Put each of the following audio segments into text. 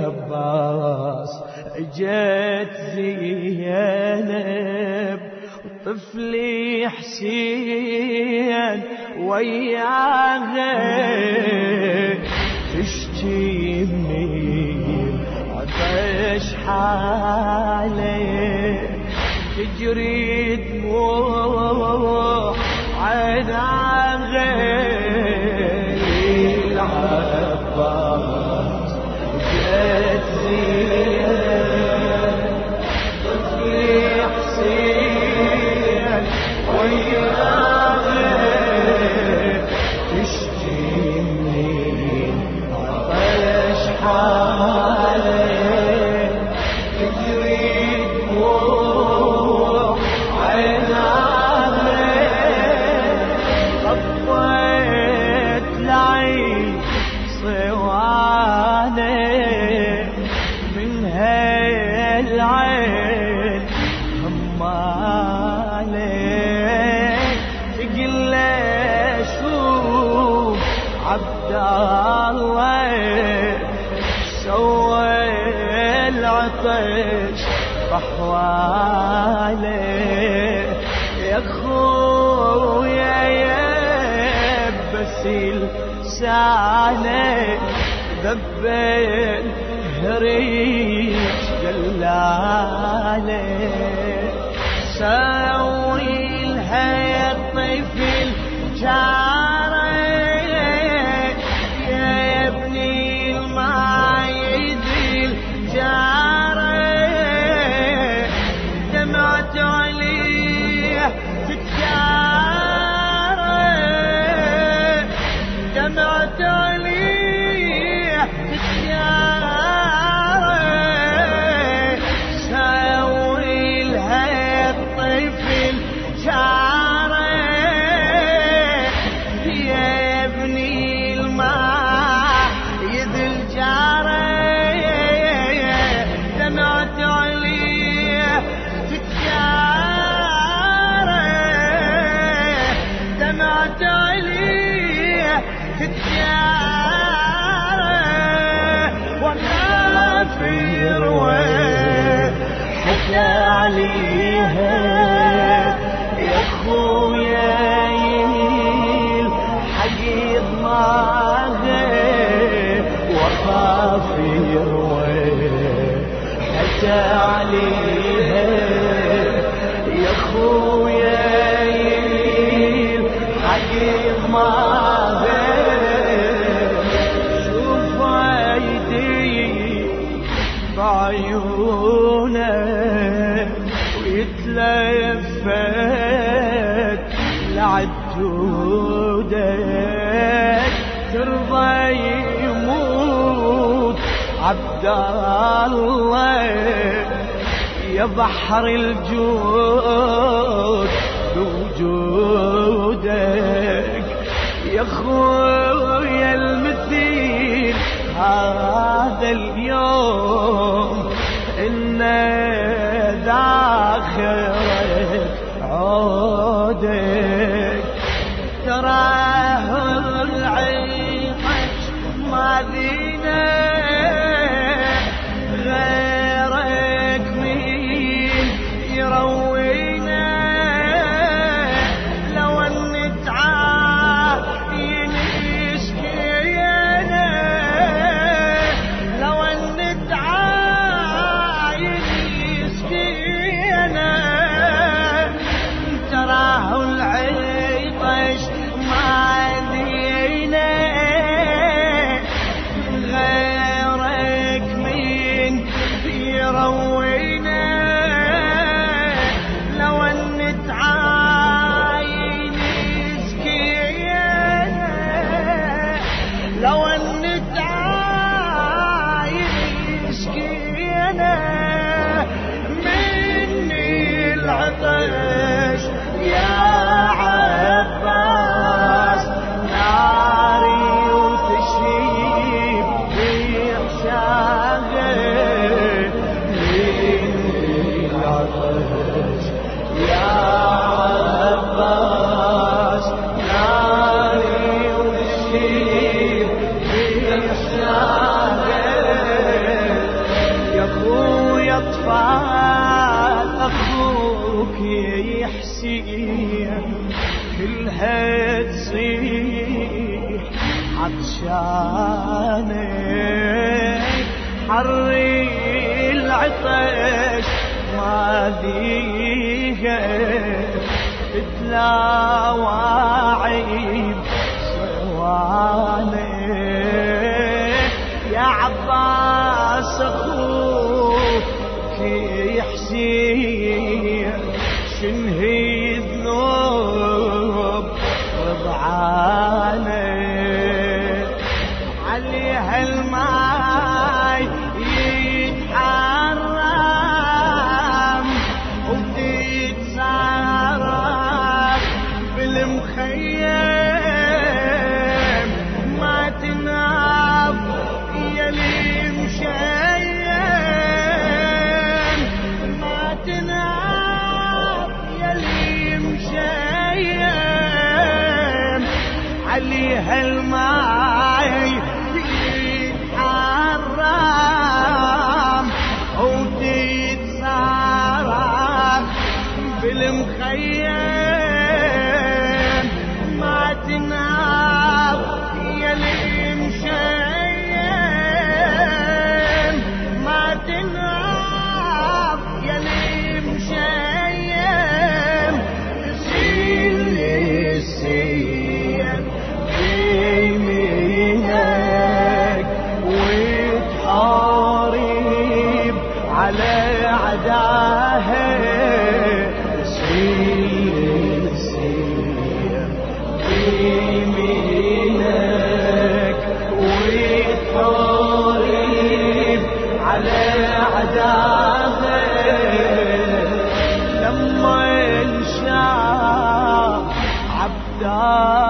للعباس جت زينب طفلي حسين وياها تشتي من عطش حالي تجري دموع amor. سانه ذبل هريج جلاله. سوي لها طفل حقيض معها شوف عيدي بعيونك لفت لعدودك ترضى يموت عبد الله يا بحر الجود بوجودك. يا خويا المثيل هذا اليوم إنه ذاخرة عودك. بواديها تلاوى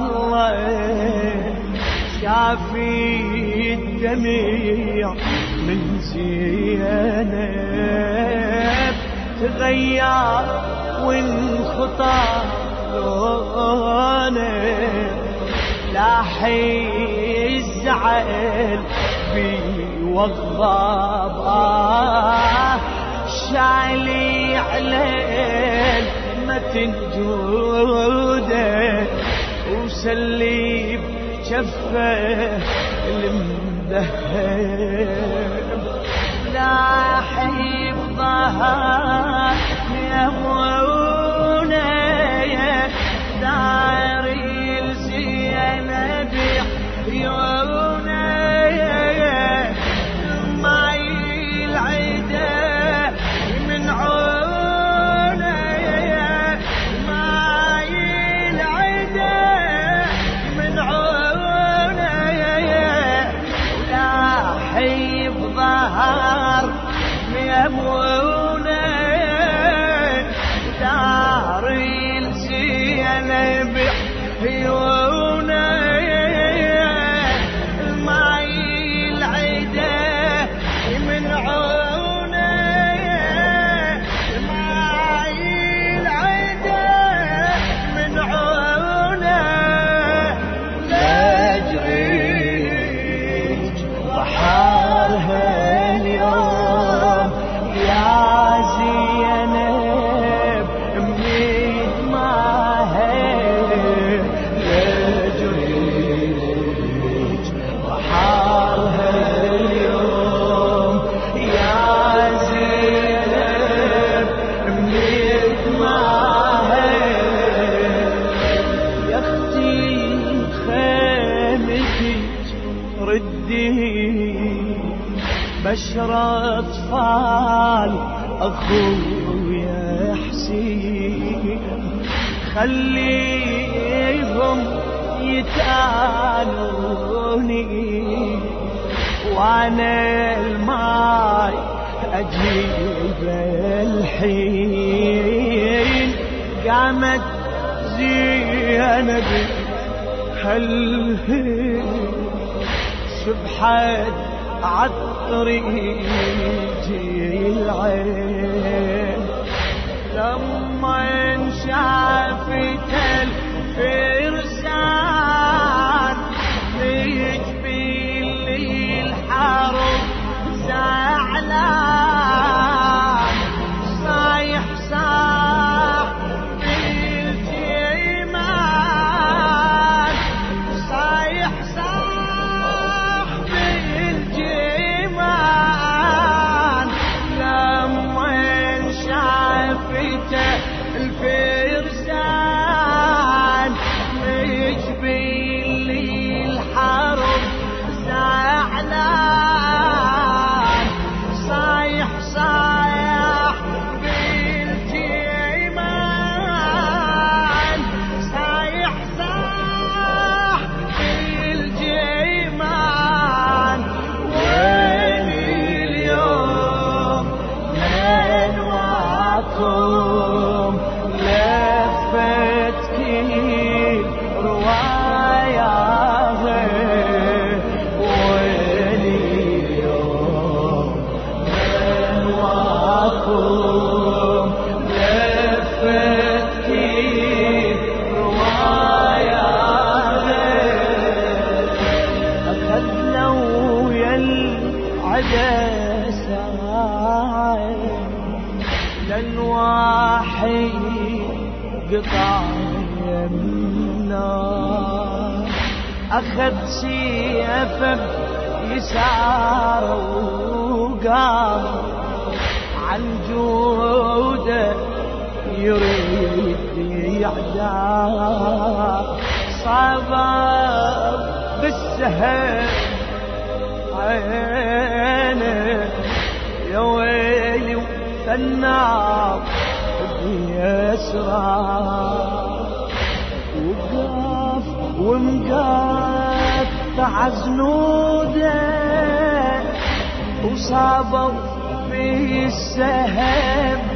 الله شافي الدميع من زينب تغير والخطا لونه لاحي عقل بي وغضب شالي عليه ما تنجو وجفه المذهب لاحي بظهر يبغوني داري الزينب. يوم رده. بشر أطفال اخويا حسين خليهم يتآلوني. وأنا الماي أجيب الحين. قامت زينب هل شبحت عطري عالطريقي العين. لما انشافت الفيل واحد قطع يمنا أخذ سيفه يسار وقام. عن جوده يريد يعدى صبر بالسهل النار بيسرى وقف ومقطع زنوده وصابر في السهم.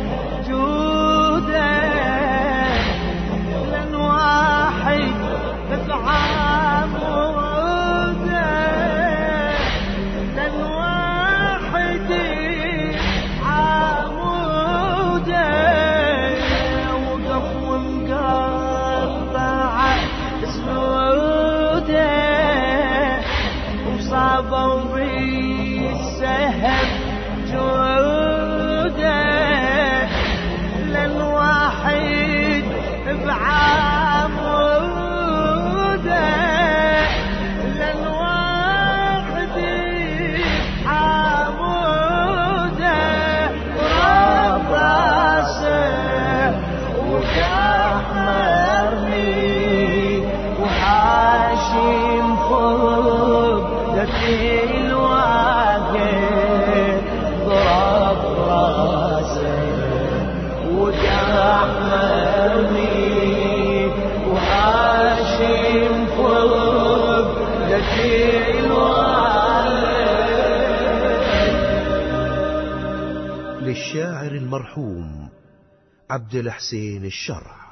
عبد الحسين الشرع.